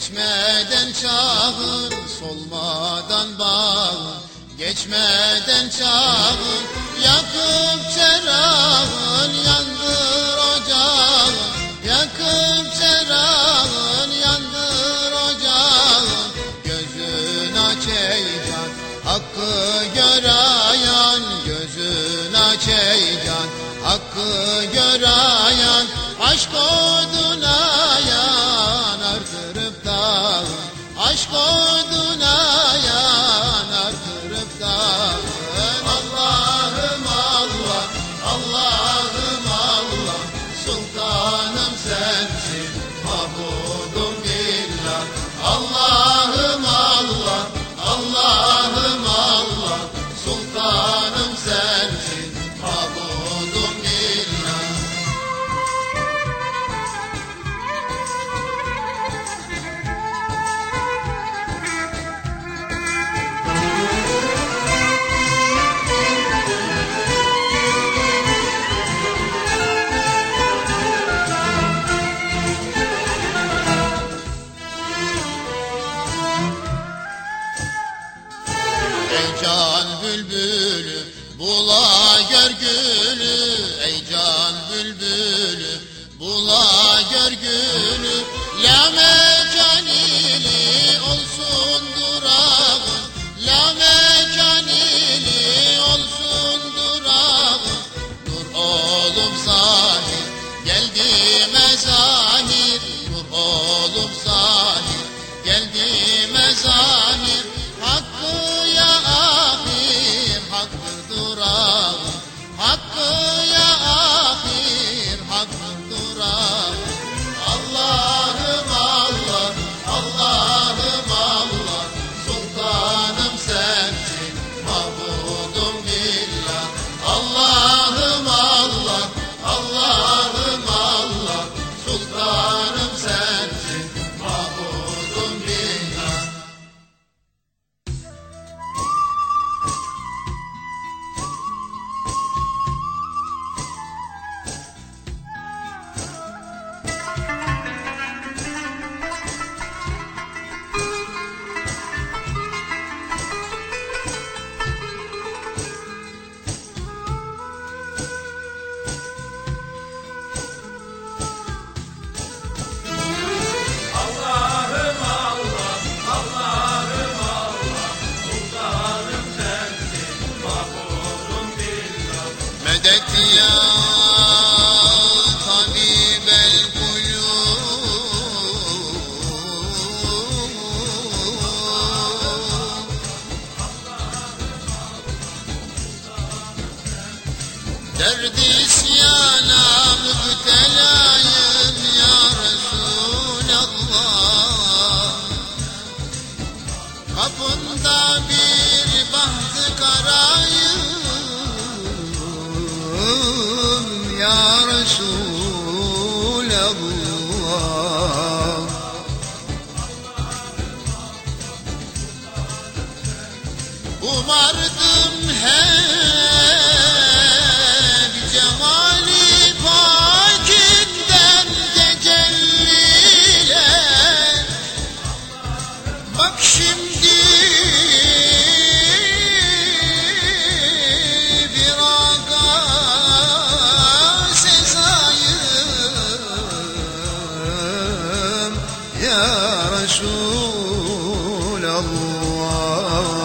Geçmeden çağın solmadan bağın Geçmeden çağın yakıp çerağın Yandır ocağın yakıp çerağın Yandır ocağın gözün aç Hakkı göreyen. Gözün aç Hakkı göreyen. Aşk oduna Allah. Can bülbülü bula gör gülü. Ey can bülbülü bula gör gülü. La Kapında bir bahtı karayım ya Resulallah. Umardım رسول الله.